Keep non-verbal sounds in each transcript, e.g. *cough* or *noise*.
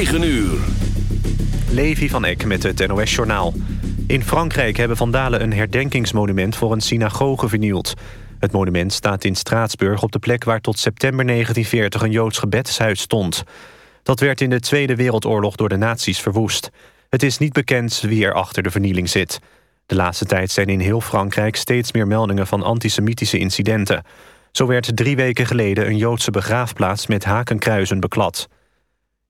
9 uur. Levi van Eck met het NOS-journaal. In Frankrijk hebben vandalen een herdenkingsmonument voor een synagoge vernield. Het monument staat in Straatsburg op de plek waar tot september 1940 een Joods gebedshuis stond. Dat werd in de Tweede Wereldoorlog door de nazi's verwoest. Het is niet bekend wie er achter de vernieling zit. De laatste tijd zijn in heel Frankrijk steeds meer meldingen van antisemitische incidenten. Zo werd drie weken geleden een Joodse begraafplaats met hakenkruizen beklad.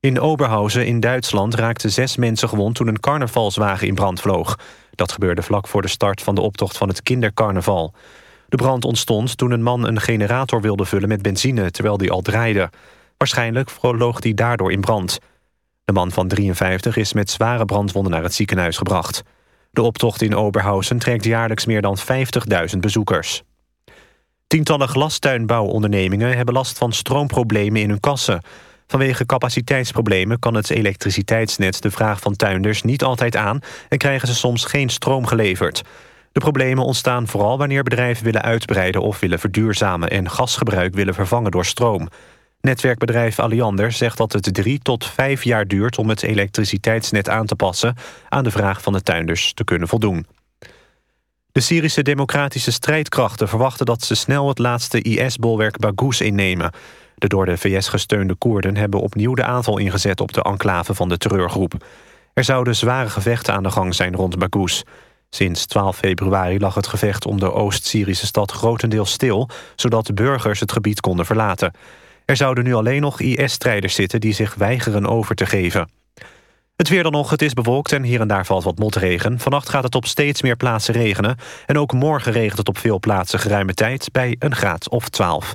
In Oberhausen in Duitsland raakten zes mensen gewond toen een carnavalswagen in brand vloog. Dat gebeurde vlak voor de start van de optocht van het kindercarnaval. De brand ontstond toen een man een generator wilde vullen met benzine terwijl die al draaide. Waarschijnlijk vloog die daardoor in brand. De man van 53 is met zware brandwonden naar het ziekenhuis gebracht. De optocht in Oberhausen trekt jaarlijks meer dan 50.000 bezoekers. Tientallen glastuinbouwondernemingen hebben last van stroomproblemen in hun kassen. Vanwege capaciteitsproblemen kan het elektriciteitsnet de vraag van tuinders niet altijd aan en krijgen ze soms geen stroom geleverd. De problemen ontstaan vooral wanneer bedrijven willen uitbreiden of willen verduurzamen en gasgebruik willen vervangen door stroom. Netwerkbedrijf Alliander zegt dat het drie tot vijf jaar duurt om het elektriciteitsnet aan te passen aan de vraag van de tuinders te kunnen voldoen. De Syrische democratische strijdkrachten verwachten dat ze snel het laatste IS-bolwerk Baghouz innemen. De door de VS gesteunde Koerden hebben opnieuw de aanval ingezet op de enclave van de terreurgroep. Er zouden zware gevechten aan de gang zijn rond Baghouz. Sinds 12 februari lag het gevecht om de Oost-Syrische stad grotendeels stil... zodat burgers het gebied konden verlaten. Er zouden nu alleen nog IS-strijders zitten die zich weigeren over te geven. Het weer dan nog, het is bewolkt en hier en daar valt wat motregen. Vannacht gaat het op steeds meer plaatsen regenen. En ook morgen regent het op veel plaatsen geruime tijd bij een graad of 12.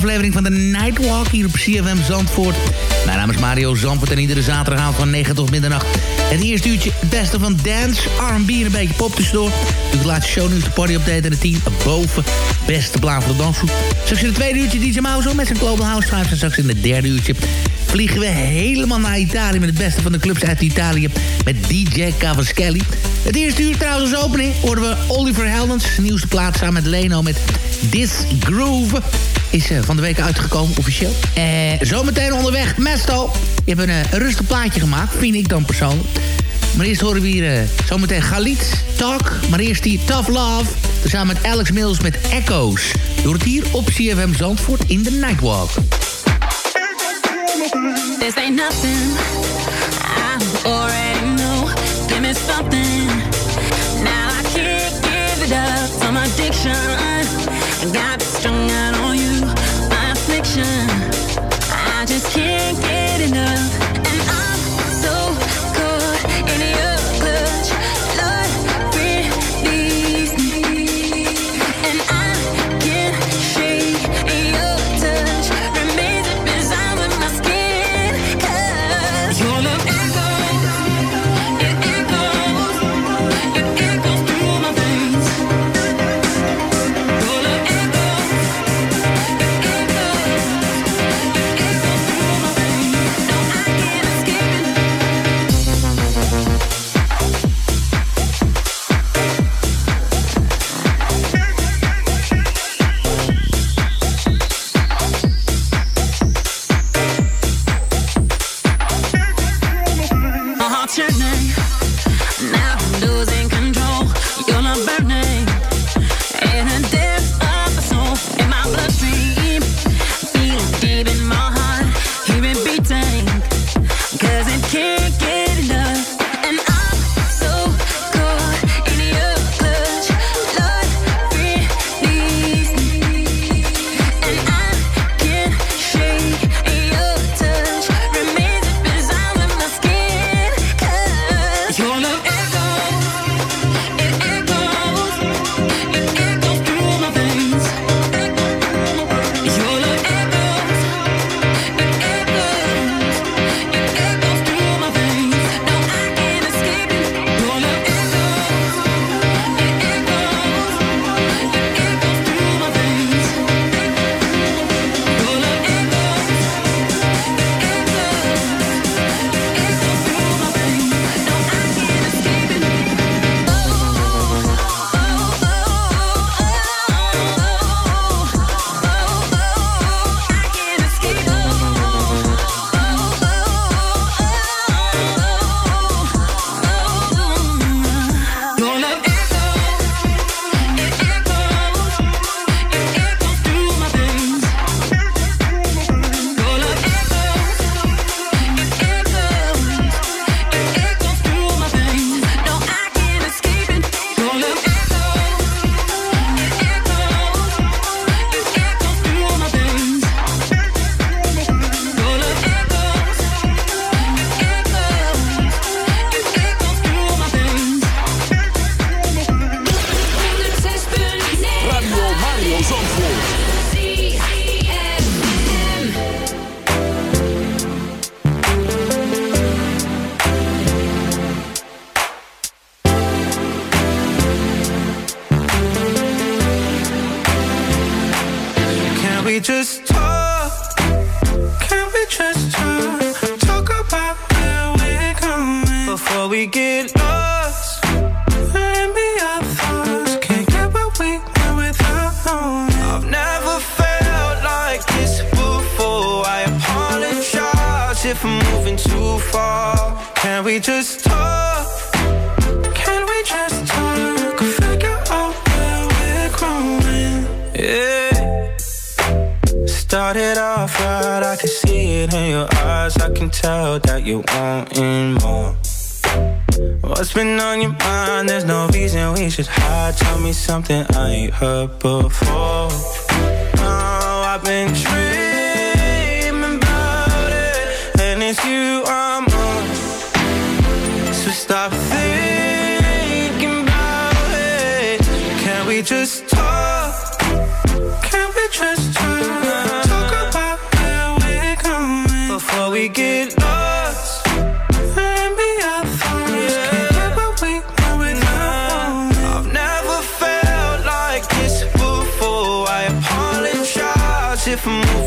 Aflevering van de Nightwalk hier op CFM Zandvoort. Mijn naam is Mario Zandvoort en iedere zaterdagavond van 9 tot middernacht. Het eerste uurtje het beste van dance, R&B en een beetje pop tussendoor. De laatste show nu de party update en de 10 boven. Beste plaat van de dansgroep. Straks in het tweede uurtje DJ Mouse met zijn Global House Vibes. En straks in het derde uurtje vliegen we helemaal naar Italië... met het beste van de clubs uit Italië met DJ Cavaschelli. Het eerste uur trouwens opening hoorden we Oliver Heldens. Nieuwste plaat samen met Leno met This Groove. Is eh, van de week uitgekomen, officieel. Eh, zometeen onderweg, Mesto. Je hebt een, eh, rustig plaatje gemaakt, vind ik dan persoonlijk. Maar eerst horen we hier zometeen Galit Talk. Maar eerst die Tough Love. Samen met Alex Mills met Echoes. Door het hier op CFM Zandvoort in de Nightwalk. This ain't nothing. I already know. Give me something. Now I can't give it up. Some addiction. I got strung out on you. My affliction. I just can't get enough.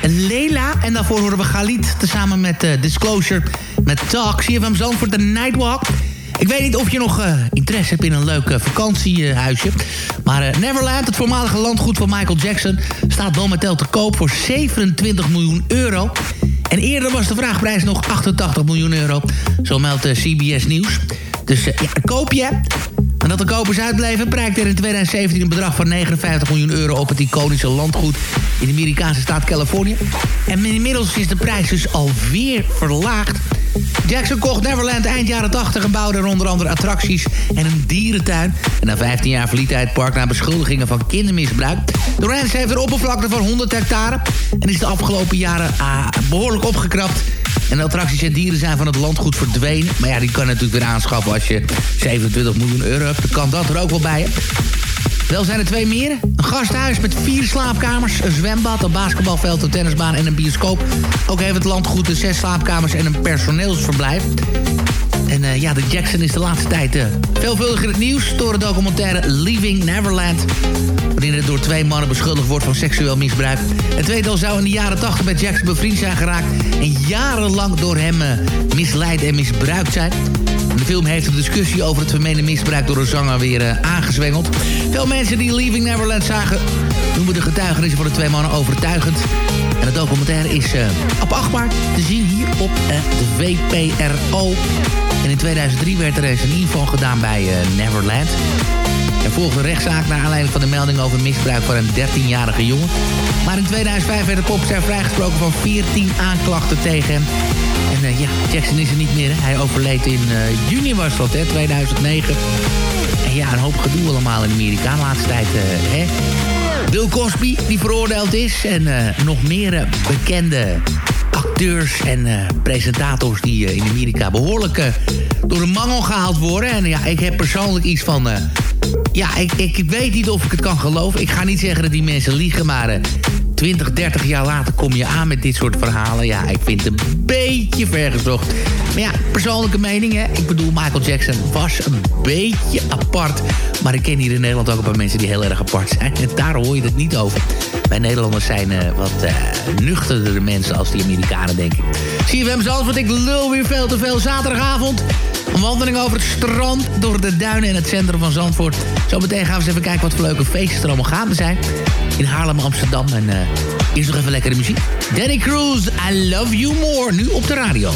Met Leila. En daarvoor horen we Galit tezamen met uh, Disclosure met Talk. CFM Zandvoort de Nightwalk. Ik weet niet of je nog uh, interesse hebt in een leuk uh, vakantiehuisje. Maar Neverland, het voormalige landgoed van Michael Jackson... staat momenteel te koop voor 27 miljoen euro. En eerder was de vraagprijs nog 88 miljoen euro. Zo meldt CBS Nieuws. Dus ja, koop je. En dat de kopers uitbleven, prijkt er in 2017 een bedrag van 59 miljoen euro op het iconische landgoed in de Amerikaanse staat Californië. En inmiddels is de prijs dus alweer verlaagd. Jackson kocht Neverland eind jaren 80 en bouwde er onder andere attracties en een dierentuin. En na 15 jaar verliet hij het park na beschuldigingen van kindermisbruik. De Ranch heeft een oppervlakte van 100 hectare en is de afgelopen jaren ah, behoorlijk opgekrapt. En de attracties en dieren zijn van het landgoed verdwenen. Maar ja, die kan je natuurlijk weer aanschaffen als je 27 miljoen euro hebt. Dan kan dat er ook wel bij. Wel zijn er twee meer. Een gasthuis met vier slaapkamers, een zwembad, een basketbalveld, een tennisbaan en een bioscoop. Ook heeft het landgoed de zes slaapkamers en een personeelsverblijf. En uh, ja, de Jackson is de laatste tijd uh, veelvuldig in het nieuws... door de documentaire Leaving Neverland... waarin het door twee mannen beschuldigd wordt van seksueel misbruik. Het tweetal zou in de jaren 80 met Jackson bevriend zijn geraakt... en jarenlang door hem uh, misleid en misbruikt zijn. De film heeft een discussie over het vermeende misbruik door een zanger weer aangezwengeld. Veel mensen die Leaving Neverland zagen noemen de getuigenissen van de twee mannen overtuigend. En de documentaire is uh, op 8 maart te zien hier op uh, de. En in 2003 werd er eens een inval gedaan bij Neverland. Er volgde een rechtszaak naar aanleiding van de melding over misbruik van een 13-jarige jongen. Maar in 2005 werd de popster vrijgesproken van 14 aanklachten tegen hem. En ja, Jackson is er niet meer. Hij overleed in juni was dat, hè, 2009. En ja, een hoop gedoe allemaal in Amerika de laatste tijd, hè. Bill Cosby, die veroordeeld is. En nog meer bekende acteurs en presentators die in Amerika behoorlijk door de mangel gehaald worden. En ja, ik heb persoonlijk iets van... ja, ik, ik weet niet of ik het kan geloven. Ik ga niet zeggen dat die mensen liegen, maar... 20, 30 jaar later kom je aan met dit soort verhalen. Ja, ik vind het een beetje vergezocht. Maar ja, persoonlijke mening, hè. Ik bedoel, Michael Jackson was een beetje apart. Maar ik ken hier in Nederland ook een paar mensen die heel erg apart zijn. En daar hoor je het niet over. Wij Nederlanders zijn uh, wat uh, nuchterdere mensen als die Amerikanen, denk ik. CFM want ik lul weer veel te veel zaterdagavond. Een wandeling over het strand, door de duinen en het centrum van Zandvoort. Zometeen gaan we eens even kijken wat voor leuke feesten er allemaal gaande zijn. In Haarlem, Amsterdam en uh, eerst nog even lekkere muziek. Danny Cruz, I Love You More, nu op de radio.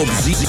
Op ZFM.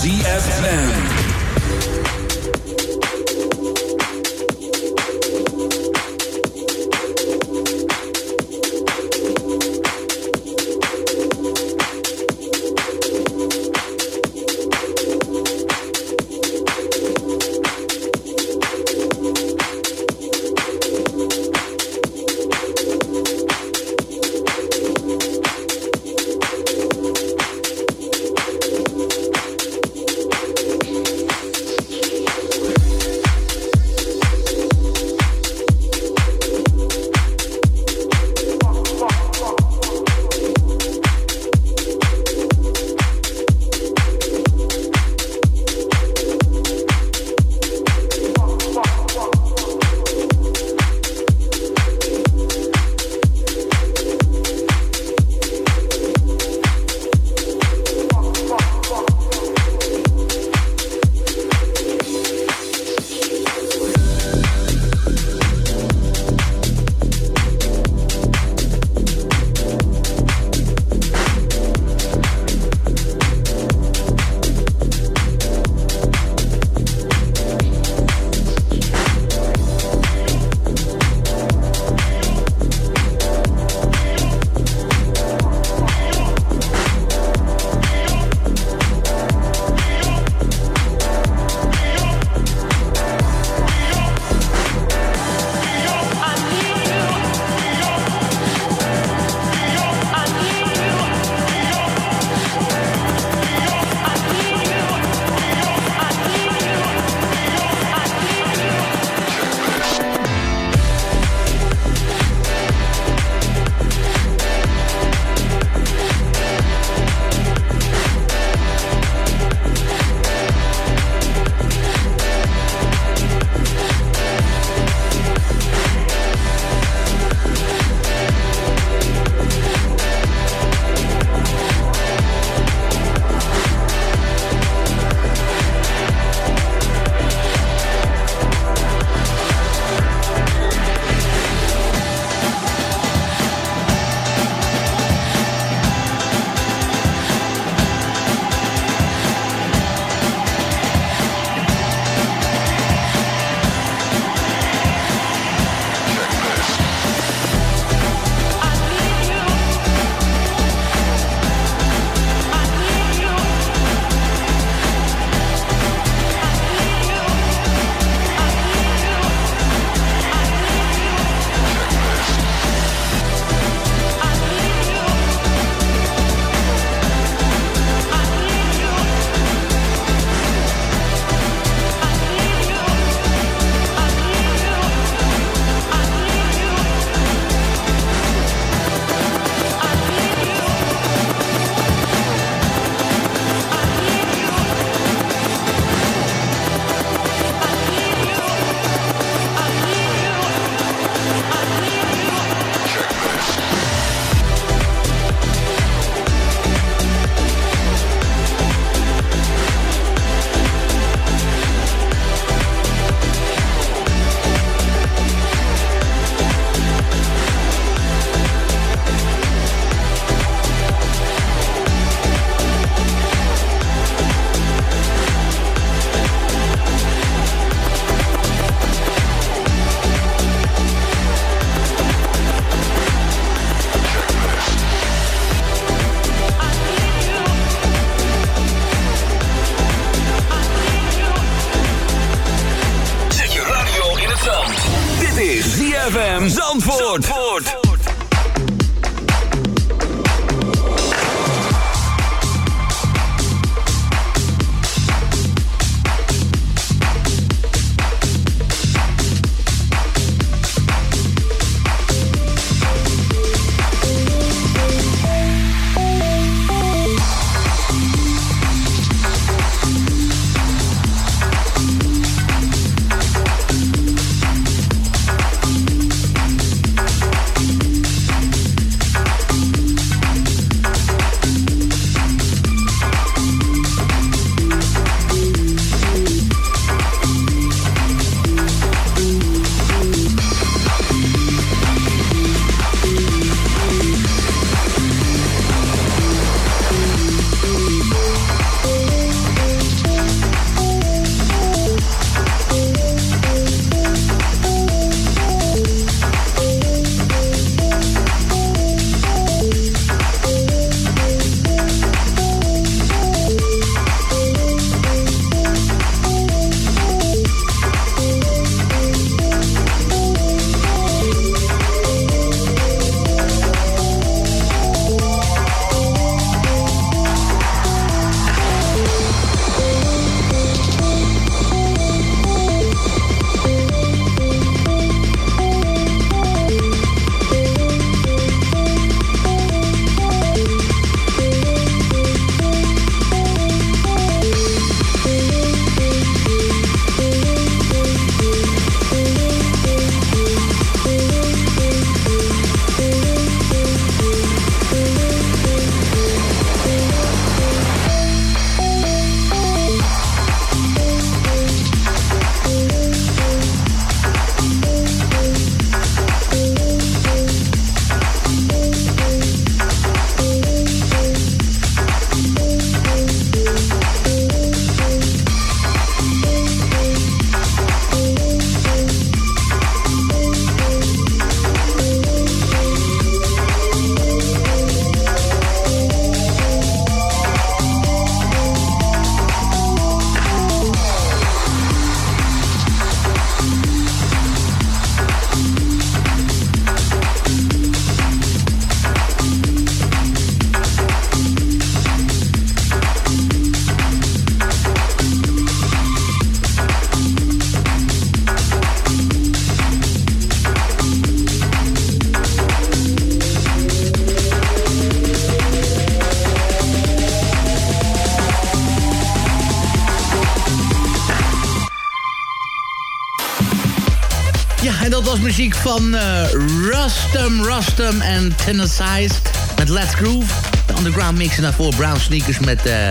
Was muziek van eh, Rustum, Rustum en Tennessee met Let's Groove. De underground mix en daarvoor Brown Sneakers met eh,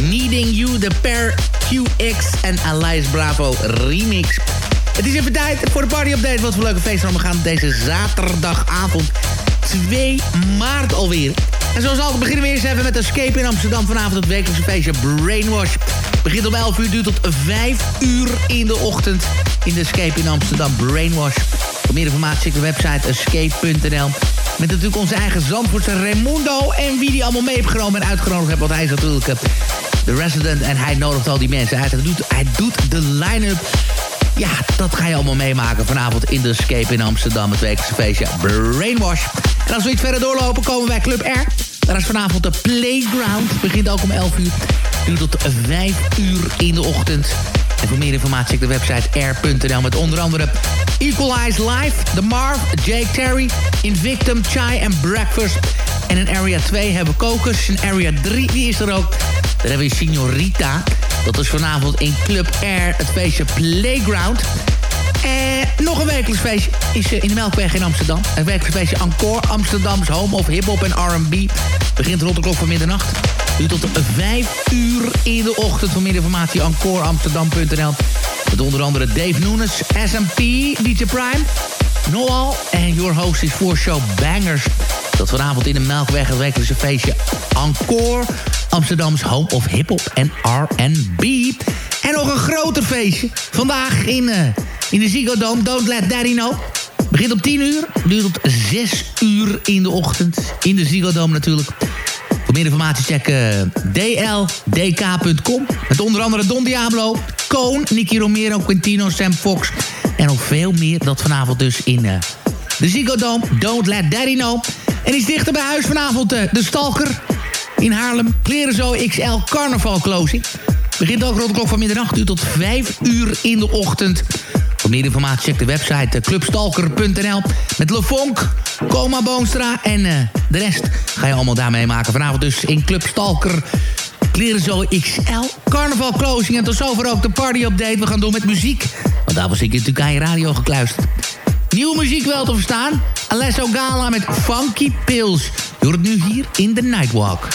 Needing You, de Per QX en Alice Bravo remix. Het is even tijd voor de party update. Wat voor leuke feesten we gaan deze zaterdagavond 2 maart alweer. En zoals altijd beginnen we eerst even met Escape in Amsterdam. Vanavond het wekelijkse feestje Brainwash. Begint om 11 uur, duurt tot 5 uur in de ochtend. In de Escape in Amsterdam Brainwash. Voor meer informatie de website escape.nl. Met natuurlijk onze eigen Zandvoortse Raimundo. En wie die allemaal mee heeft genomen en uitgenodigd. Want hij is natuurlijk eh, de resident en hij nodigt al die mensen uit. Hij doet, hij doet de line-up ja, dat ga je allemaal meemaken vanavond in de Escape in Amsterdam. Het wekelijkse feestje Brainwash. En als we iets verder doorlopen, komen wij Club R. Daar is vanavond de Playground. Begint ook om 11 uur. Duurt tot 5 uur in de ochtend. En voor meer informatie check de website r.nl met onder andere Equalize Live, The Marv, Jake Terry, Invictum, Chai en Breakfast. En in Area 2 hebben we Kokos. In Area 3, die is er ook. Daar hebben we Signorita. Dat is vanavond in Club R, het feestje Playground. En nog een wekelijks feestje is eh, in de Melkweg in Amsterdam. Een wekelijks feestje Encore Amsterdams Home of Hip Hop en R&B. Begint rond de klok van middernacht. Nu tot 5 uur in de ochtend. Voor meer informatie encoreamsterdam.nl. Met onder andere Dave Nunes, SMP, DJ Prime, Noal en your host is voor show Bangers. Dat vanavond in de Melkweg het wekelijkse feestje Encore Amsterdams Home of Hip Hop en R&B. En nog een groter feestje. Vandaag in, uh, in de Ziggo Dome. Don't Let Daddy Know. Begint om 10 uur. Duurt tot 6 uur in de ochtend. In de Ziggo Dome natuurlijk. Voor meer informatie check uh, dldk.com. Met onder andere Don Diablo, Koon, Nicky Romero, Quintino, Sam Fox. En nog veel meer. Dat vanavond dus in uh, de Ziggo Dome. Don't Let Daddy Know. En iets dichter bij huis vanavond uh, de Stalker in Haarlem. Klerenzo XL Carnaval Closing. Begint ook rond de klok van middernacht uur tot 5 uur in de ochtend. Voor meer informatie check de website clubstalker.nl. Met Lefonk, Coma Boonstra en uh, de rest ga je allemaal daarmee maken. Vanavond dus in Club Stalker. Klerenzo XL, Carnaval Closing. En tot zover ook de party update. We gaan door met muziek. Want daar was ik natuurlijk aan je radio gekluisterd. Nieuwe muziek wel te verstaan. Alesso Gala met Funky Pills. Je hoort het nu hier in de Nightwalk.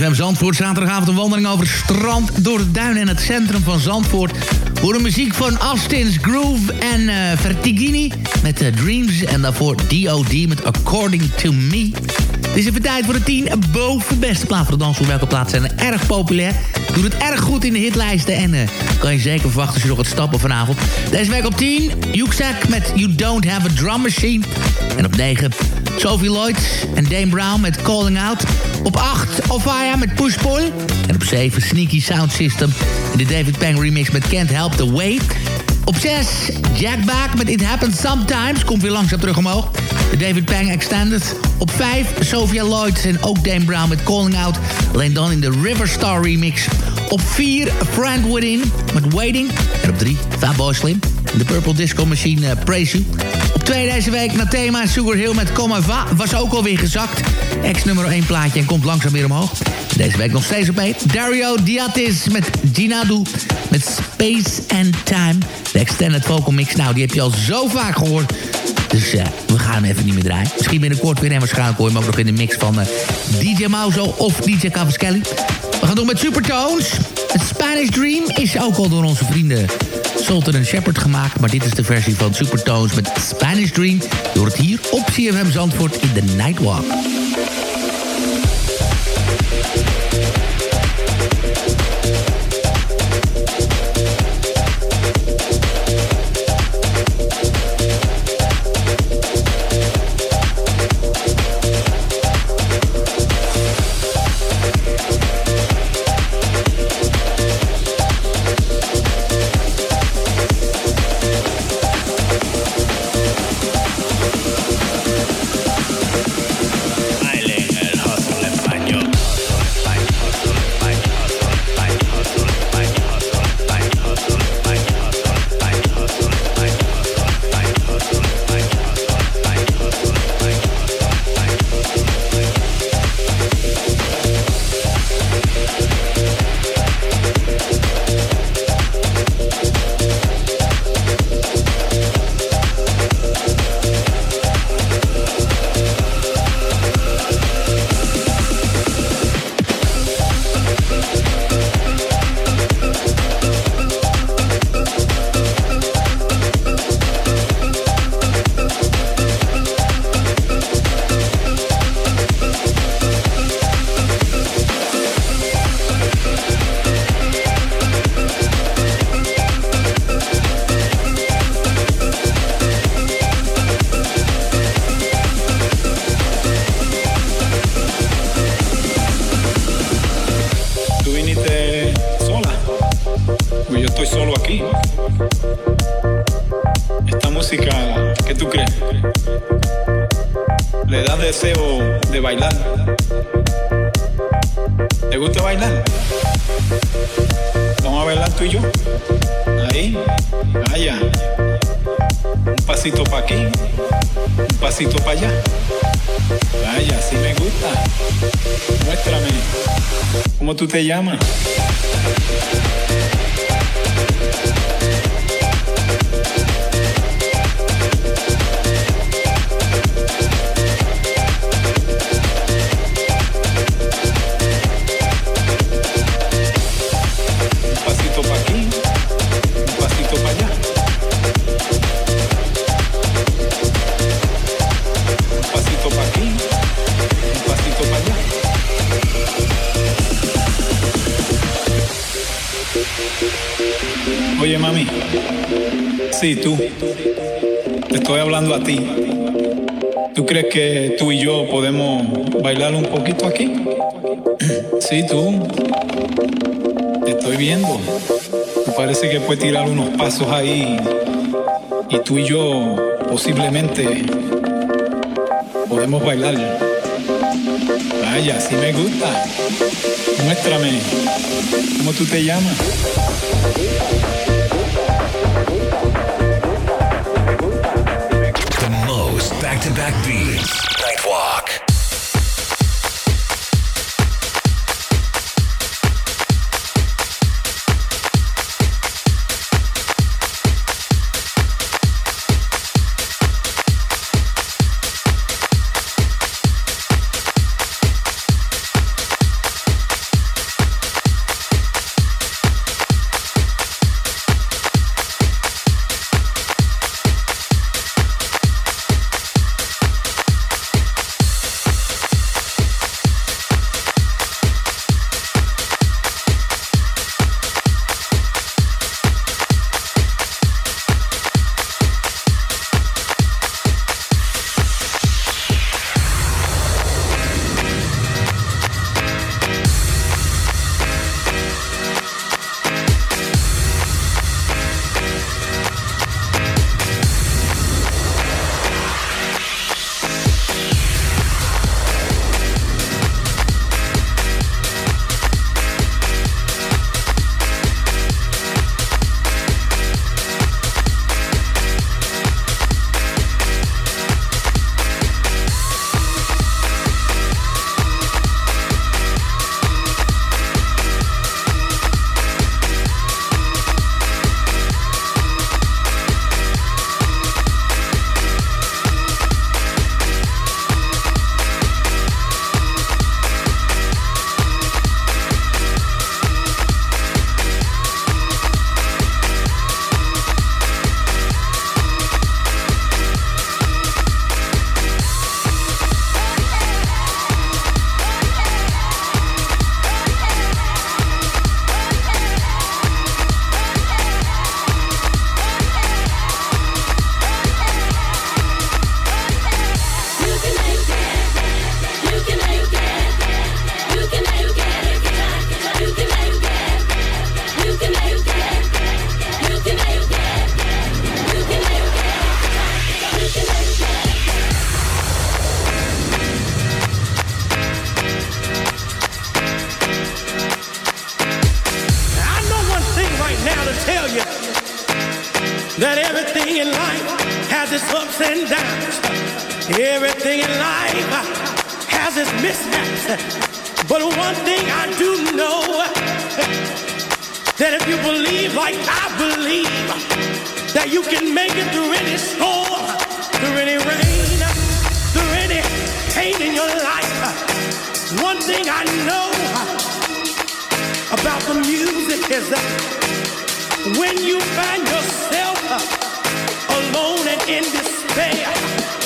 CFM Zandvoort, zaterdagavond een wandeling over het strand... door het duin en het centrum van Zandvoort. Voor de muziek van Austin's Groove en uh, Vertigini met uh, Dreams... en daarvoor D.O.D. met According to Me. Het is even tijd voor de 10 boven beste plaat voor de dans. Welke plaatsen zijn erg populair. Doet het erg goed in de hitlijsten. En uh, kan je zeker verwachten als je nog wat stappen vanavond. Deze week op 10, Yuxak met You Don't Have a Drum Machine. En op 9, Sophie Lloyd en Dame Brown met Calling Out. Op 8, Ofaya met Push Pull. En op 7, Sneaky Sound System. En de David Pang remix met Can't Help the Way. Op 6, Jack Back met It Happens Sometimes. Komt weer langzaam terug omhoog. De David Pang Extended. Op 5, Sophia Lloyd en ook Dame Brown met Calling Out. Alleen dan in de Riverstar remix. Op 4, Friend Within met Waiting. En op 3, Fatboy Slim. De Purple Disco Machine uh, Praise You. Op 2 deze week naar thema Sugar Hill met Come Va. Was ook alweer gezakt. Ex nummer 1 plaatje en komt langzaam weer omhoog. Deze week nog steeds op 1. Dario Diatis met Ginadu met Space and Time. De extended vocal mix, nou die heb je al zo vaak gehoord. Dus uh, we gaan hem even niet meer draaien. Misschien binnenkort weer en waarschijnlijk hoor je hem ook nog in de mix van uh, DJ Mauzo of DJ Cavaschelli. We gaan door met Supertones. Het Spanish Dream is ook al door onze vrienden Sultan Shepard gemaakt. Maar dit is de versie van Supertones met Spanish Dream. Door het hier op CFM Zandvoort in de Nightwalk. le da deseo de bailar. ¿Te gusta bailar? Vamos a bailar tú y yo. Ahí, allá. Un pasito para aquí, un pasito para allá. Vaya, si me gusta. Muéstrame. ¿Cómo tú te llamas? Sí, tú. Te estoy hablando a ti. ¿Tú crees que tú y yo podemos bailar un poquito aquí? *clears throat* Sí, tú. Te estoy viendo. Me parece que puedes tirar unos pasos ahí. Y tú y yo posiblemente podemos bailar. Vaya, sí me gusta. Muéstrame. ¿Cómo tú te llamas? Everything in life has its mishaps. But one thing I do know that if you believe like I believe, that you can make it through any storm, through any rain, through any pain in your life. One thing I know about the music is that when you find yourself alone and in despair,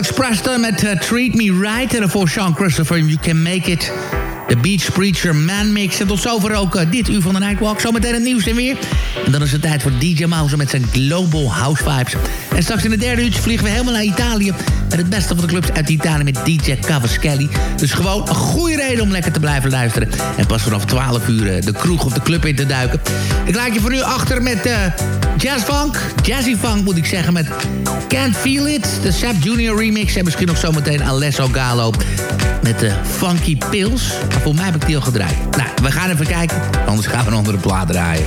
Alex Preston met eh, Treat Me Right. En daarvoor Sean Christopher, You Can Make It. De Beach Preacher Man Mix. En tot zover ook eh, dit uur van de Nightwalk. Zometeen het nieuws en weer. En dan is het tijd voor DJ Mouse met zijn Global House Vibes. En straks in de derde uurtje vliegen we helemaal naar Italië. Met het beste van de clubs uit Italië met DJ Cavaschelli. Dus gewoon een goede reden om lekker te blijven luisteren. En pas vanaf 12 uur eh, de kroeg of de club in te duiken. Ik laat je voor nu achter met uh, jazzfunk. Jazzy funk moet ik zeggen met Can't Feel It. De Sap Junior remix. En misschien nog zometeen Alesso Galo met de Funky Pills. Voor mij heb ik die al gedraaid. Nou, we gaan even kijken. Anders gaan we een andere plaat draaien.